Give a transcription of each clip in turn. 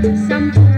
Some.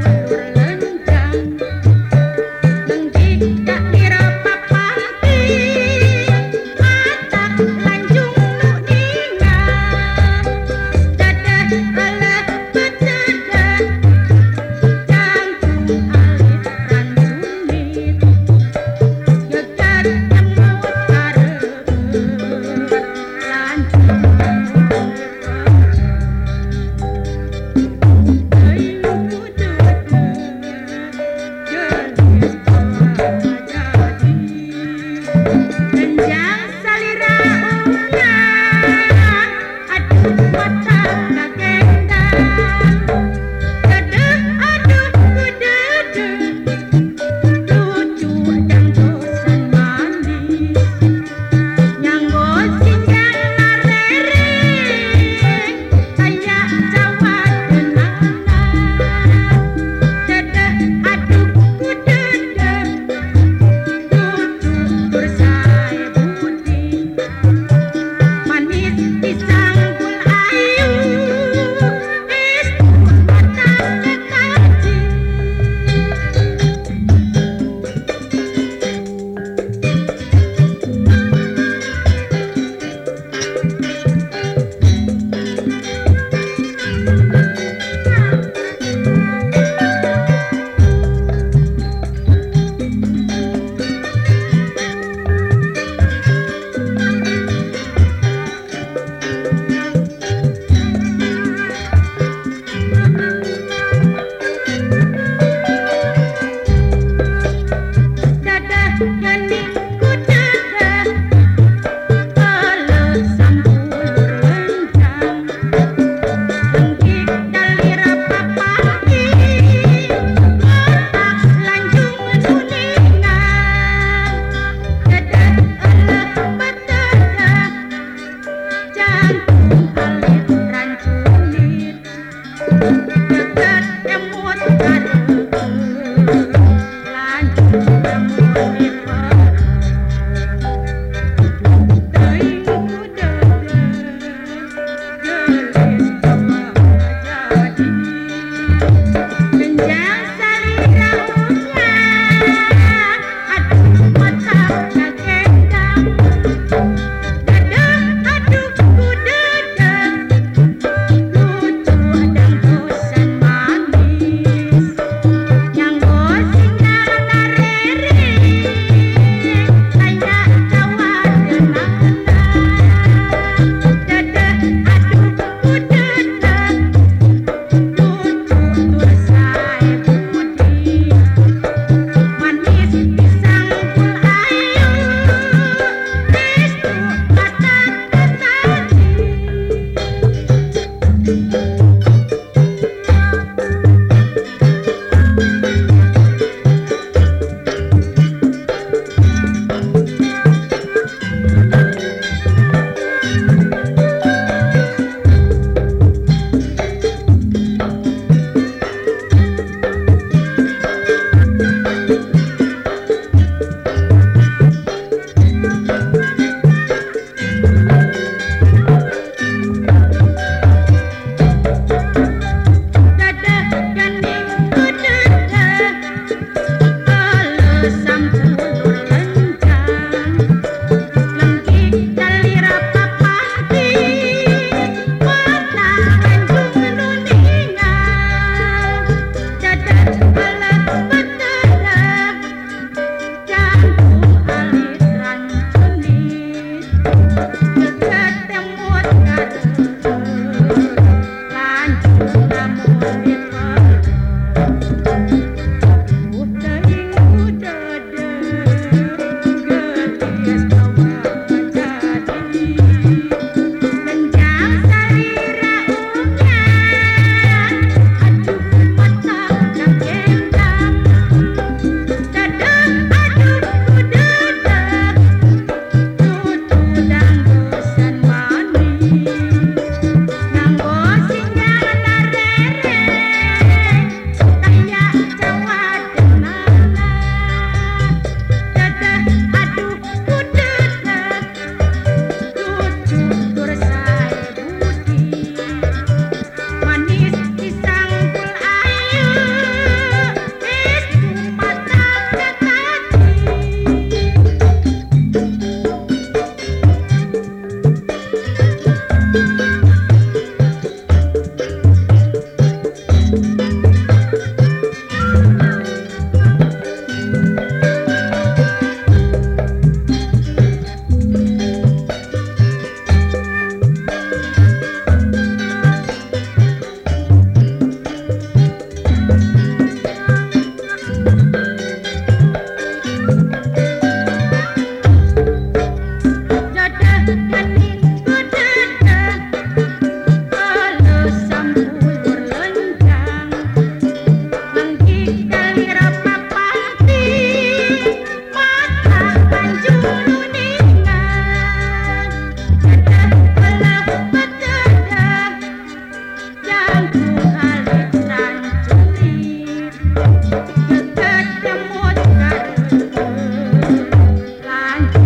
Thank you.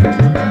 Thank you.